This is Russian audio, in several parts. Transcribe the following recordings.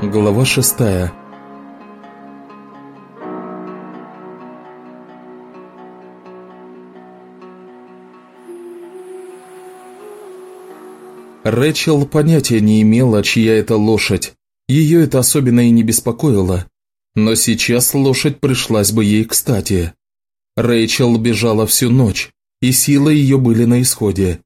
Глава шестая Рэчел понятия не имела, чья это лошадь. Ее это особенно и не беспокоило. Но сейчас лошадь пришлась бы ей кстати. Рэйчел бежала всю ночь, и силы ее были на исходе.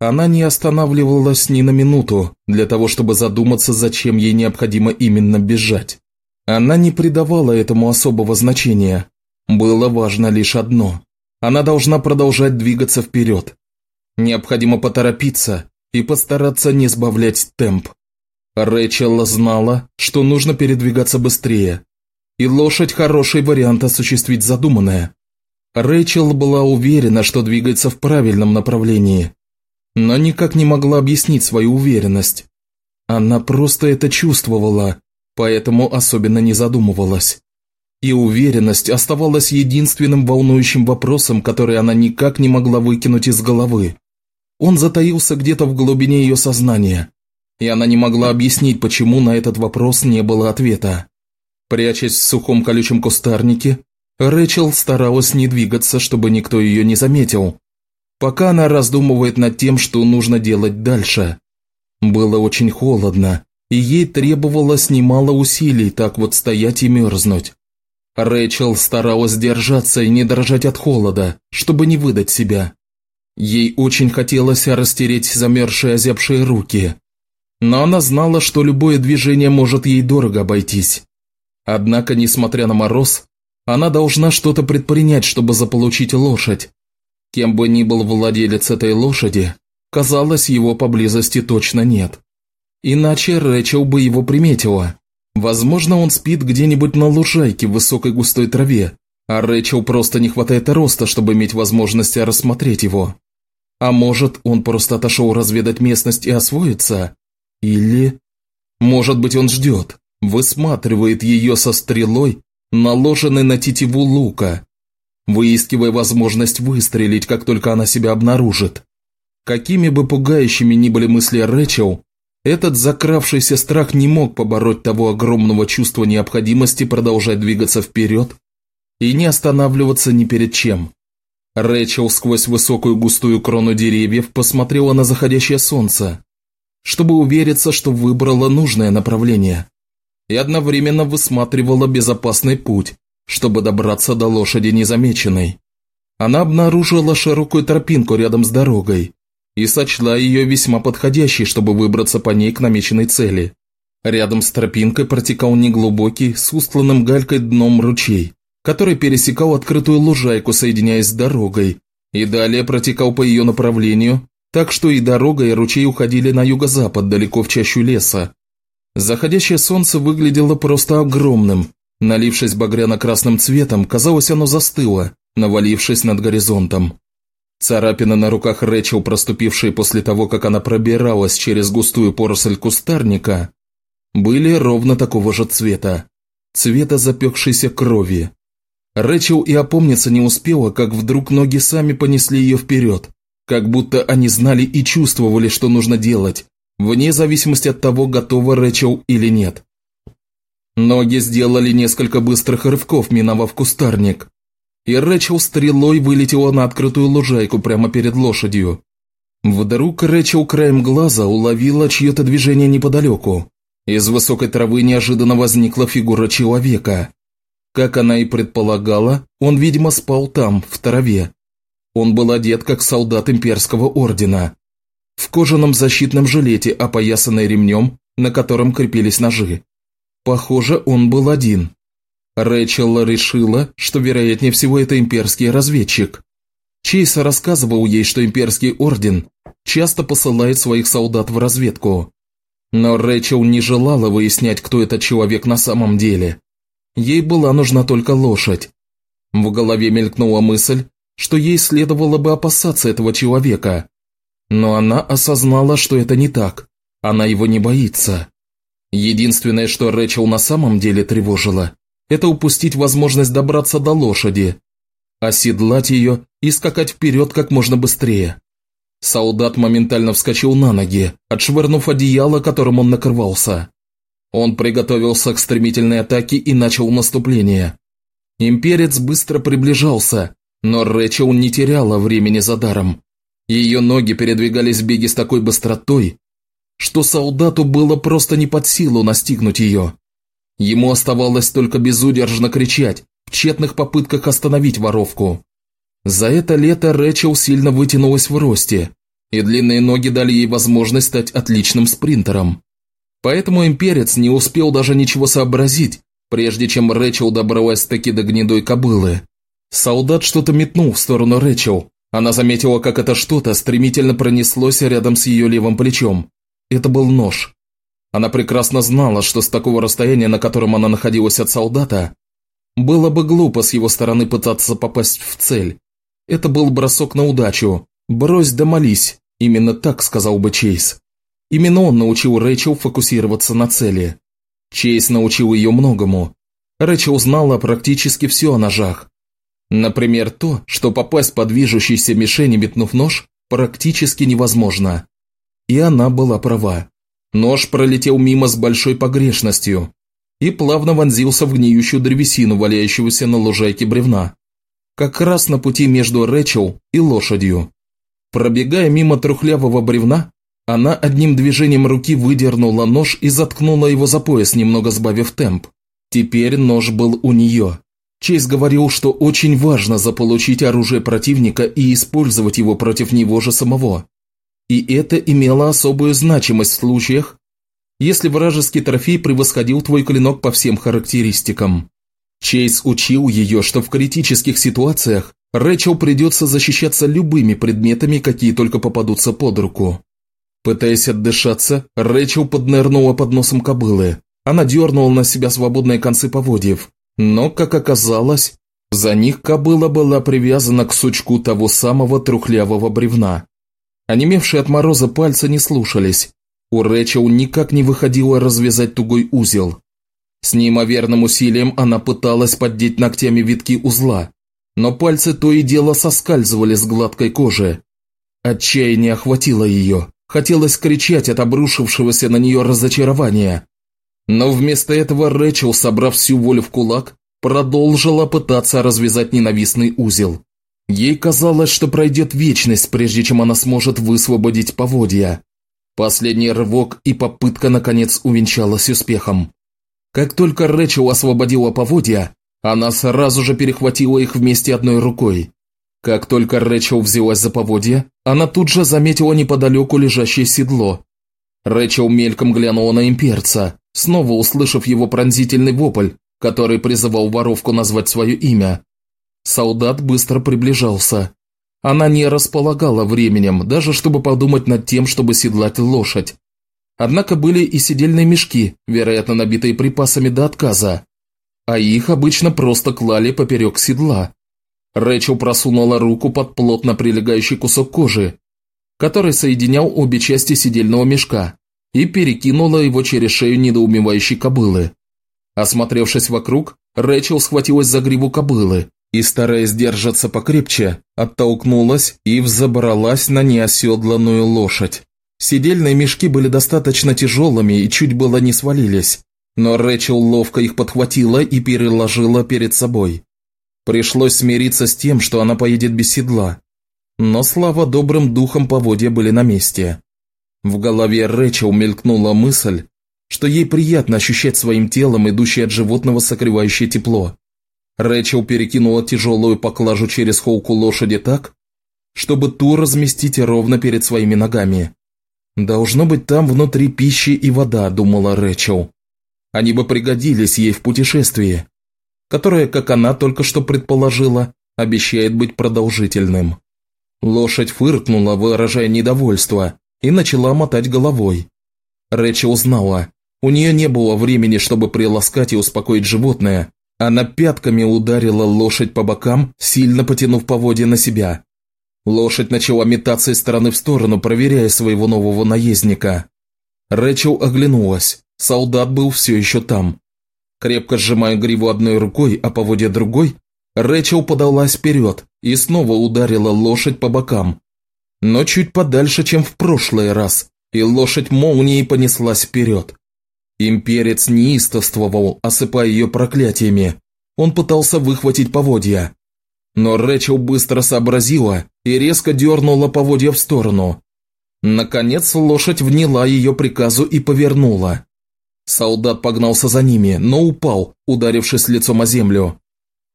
Она не останавливалась ни на минуту для того, чтобы задуматься, зачем ей необходимо именно бежать. Она не придавала этому особого значения. Было важно лишь одно. Она должна продолжать двигаться вперед. Необходимо поторопиться и постараться не сбавлять темп. Рэчел знала, что нужно передвигаться быстрее. И лошадь – хороший вариант осуществить задуманное. Рэйчел была уверена, что двигается в правильном направлении, но никак не могла объяснить свою уверенность. Она просто это чувствовала, поэтому особенно не задумывалась. И уверенность оставалась единственным волнующим вопросом, который она никак не могла выкинуть из головы. Он затаился где-то в глубине ее сознания, и она не могла объяснить, почему на этот вопрос не было ответа. Прячась в сухом колючем кустарнике, Рэчел старалась не двигаться, чтобы никто ее не заметил, пока она раздумывает над тем, что нужно делать дальше. Было очень холодно, и ей требовалось немало усилий так вот стоять и мерзнуть. Рэчел старалась держаться и не дрожать от холода, чтобы не выдать себя. Ей очень хотелось растереть замерзшие озябшие руки. Но она знала, что любое движение может ей дорого обойтись. Однако, несмотря на мороз, она должна что-то предпринять, чтобы заполучить лошадь, Кем бы ни был владелец этой лошади, казалось, его поблизости точно нет. Иначе Рэчел бы его приметила. Возможно, он спит где-нибудь на лужайке в высокой густой траве, а Рэчел просто не хватает роста, чтобы иметь возможность рассмотреть его. А может, он просто отошел разведать местность и освоиться? Или... Может быть, он ждет, высматривает ее со стрелой, наложенной на тетиву лука, выискивая возможность выстрелить, как только она себя обнаружит. Какими бы пугающими ни были мысли Рэчел, этот закравшийся страх не мог побороть того огромного чувства необходимости продолжать двигаться вперед и не останавливаться ни перед чем. Рэчел сквозь высокую густую крону деревьев посмотрела на заходящее солнце, чтобы увериться, что выбрала нужное направление, и одновременно высматривала безопасный путь, чтобы добраться до лошади незамеченной. Она обнаружила широкую тропинку рядом с дорогой и сочла ее весьма подходящей, чтобы выбраться по ней к намеченной цели. Рядом с тропинкой протекал неглубокий, с устланным галькой дном ручей, который пересекал открытую лужайку, соединяясь с дорогой, и далее протекал по ее направлению, так что и дорога, и ручей уходили на юго-запад, далеко в чащу леса. Заходящее солнце выглядело просто огромным, Налившись багряно-красным цветом, казалось, оно застыло, навалившись над горизонтом. Царапины на руках Рэчел, проступившие после того, как она пробиралась через густую поросль кустарника, были ровно такого же цвета, цвета запекшейся крови. Рэчел и опомниться не успела, как вдруг ноги сами понесли ее вперед, как будто они знали и чувствовали, что нужно делать, вне зависимости от того, готова Рэчел или нет. Ноги сделали несколько быстрых рывков, миновав кустарник. И Рэчел стрелой вылетела на открытую лужайку прямо перед лошадью. Вдруг Рэчел краем глаза уловила чье-то движение неподалеку. Из высокой травы неожиданно возникла фигура человека. Как она и предполагала, он, видимо, спал там, в траве. Он был одет как солдат имперского ордена. В кожаном защитном жилете, опоясанный ремнем, на котором крепились ножи. Похоже, он был один. Рэчел решила, что вероятнее всего это имперский разведчик. Чейз рассказывал ей, что имперский орден часто посылает своих солдат в разведку. Но Рэчел не желала выяснять, кто этот человек на самом деле. Ей была нужна только лошадь. В голове мелькнула мысль, что ей следовало бы опасаться этого человека. Но она осознала, что это не так. Она его не боится. Единственное, что Рэчел на самом деле тревожило, это упустить возможность добраться до лошади, оседлать ее и скакать вперед как можно быстрее. Солдат моментально вскочил на ноги, отшвырнув одеяло, которым он накрывался. Он приготовился к стремительной атаке и начал наступление. Имперец быстро приближался, но Рэчел не теряла времени за даром. Ее ноги передвигались в беге с такой быстротой, что солдату было просто не под силу настигнуть ее. Ему оставалось только безудержно кричать, в тщетных попытках остановить воровку. За это лето Рэчел сильно вытянулась в росте, и длинные ноги дали ей возможность стать отличным спринтером. Поэтому имперец не успел даже ничего сообразить, прежде чем Рэчел добралась таки до гнедой кобылы. Солдат что-то метнул в сторону Рэчел. Она заметила, как это что-то стремительно пронеслось рядом с ее левым плечом. Это был нож. Она прекрасно знала, что с такого расстояния, на котором она находилась от солдата, было бы глупо с его стороны пытаться попасть в цель. Это был бросок на удачу. «Брось да молись», именно так сказал бы Чейз. Именно он научил Рэчел фокусироваться на цели. Чейз научил ее многому. Рэчел знала практически все о ножах. Например, то, что попасть по движущейся мишени, метнув нож, практически невозможно. И она была права. Нож пролетел мимо с большой погрешностью и плавно вонзился в гниющую древесину, валяющуюся на лужайке бревна. Как раз на пути между Рэчел и лошадью. Пробегая мимо трухлявого бревна, она одним движением руки выдернула нож и заткнула его за пояс, немного сбавив темп. Теперь нож был у нее. Чейз говорил, что очень важно заполучить оружие противника и использовать его против него же самого. И это имело особую значимость в случаях, если вражеский трофей превосходил твой клинок по всем характеристикам. Чейз учил ее, что в критических ситуациях Рэчел придется защищаться любыми предметами, какие только попадутся под руку. Пытаясь отдышаться, Рэчел поднырнула под носом кобылы. Она дернула на себя свободные концы поводьев, но, как оказалось, за них кобыла была привязана к сучку того самого трухлявого бревна. Онемевшие от мороза пальцы не слушались. У Рэчел никак не выходило развязать тугой узел. С неимоверным усилием она пыталась поддеть ногтями витки узла, но пальцы то и дело соскальзывали с гладкой кожи. Отчаяние охватило ее. Хотелось кричать от обрушившегося на нее разочарования. Но вместо этого Рэчел, собрав всю волю в кулак, продолжила пытаться развязать ненавистный узел. Ей казалось, что пройдет вечность, прежде чем она сможет высвободить поводья. Последний рывок и попытка, наконец, увенчалась успехом. Как только Рэчел освободила поводья, она сразу же перехватила их вместе одной рукой. Как только Рэчел взялась за поводья, она тут же заметила неподалеку лежащее седло. Рэчел мельком глянула на имперца, снова услышав его пронзительный вопль, который призывал воровку назвать свое имя. Солдат быстро приближался. Она не располагала временем, даже чтобы подумать над тем, чтобы седлать лошадь. Однако были и сидельные мешки, вероятно, набитые припасами до отказа. А их обычно просто клали поперек седла. Рэчел просунула руку под плотно прилегающий кусок кожи, который соединял обе части сидельного мешка, и перекинула его через шею недоумевающей кобылы. Осмотревшись вокруг, Рэчел схватилась за гриву кобылы и, стараясь держаться покрепче, оттолкнулась и взобралась на неоседланную лошадь. Сидельные мешки были достаточно тяжелыми и чуть было не свалились, но Рэчел ловко их подхватила и переложила перед собой. Пришлось смириться с тем, что она поедет без седла. Но слава добрым духом поводья были на месте. В голове Рэчел мелькнула мысль, что ей приятно ощущать своим телом идущее от животного согревающее тепло. Рэчел перекинула тяжелую поклажу через холку лошади так, чтобы ту разместить ровно перед своими ногами. «Должно быть там внутри пищи и вода», – думала Рэчел. «Они бы пригодились ей в путешествии которое, как она только что предположила, обещает быть продолжительным. Лошадь фыркнула, выражая недовольство, и начала мотать головой. Рэчел узнала, у нее не было времени, чтобы приласкать и успокоить животное. Она пятками ударила лошадь по бокам, сильно потянув поводья на себя. Лошадь начала метаться из стороны в сторону, проверяя своего нового наездника. Рэчел оглянулась. Солдат был все еще там. Крепко сжимая гриву одной рукой, а поводья другой, Рэчел подалась вперед и снова ударила лошадь по бокам. Но чуть подальше, чем в прошлый раз, и лошадь молнией понеслась вперед. Имперец неистовствовал, осыпая ее проклятиями. Он пытался выхватить поводья. Но Рэчел быстро сообразила и резко дернула поводья в сторону. Наконец лошадь вняла ее приказу и повернула. Солдат погнался за ними, но упал, ударившись лицом о землю.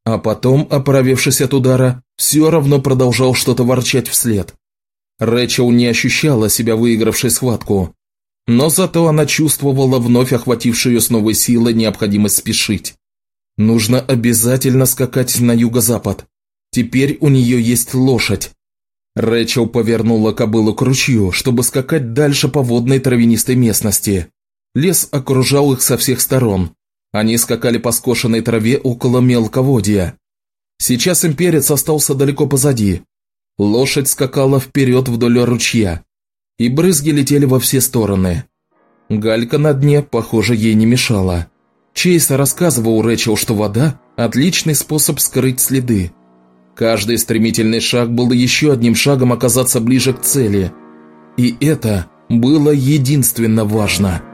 А потом, оправившись от удара, все равно продолжал что-то ворчать вслед. Рэчел не ощущала себя выигравшей схватку, но зато она чувствовала вновь охватившую ее с новой силой необходимость спешить. Нужно обязательно скакать на юго-запад. Теперь у нее есть лошадь. Рэчел повернула кобылу к ручью, чтобы скакать дальше по водной травянистой местности. Лес окружал их со всех сторон. Они скакали по скошенной траве около мелководья. Сейчас имперец остался далеко позади. Лошадь скакала вперед вдоль ручья, и брызги летели во все стороны. Галька на дне, похоже, ей не мешала. Чейз рассказывал Рэчел, что вода – отличный способ скрыть следы. Каждый стремительный шаг был еще одним шагом оказаться ближе к цели. И это было единственно важно –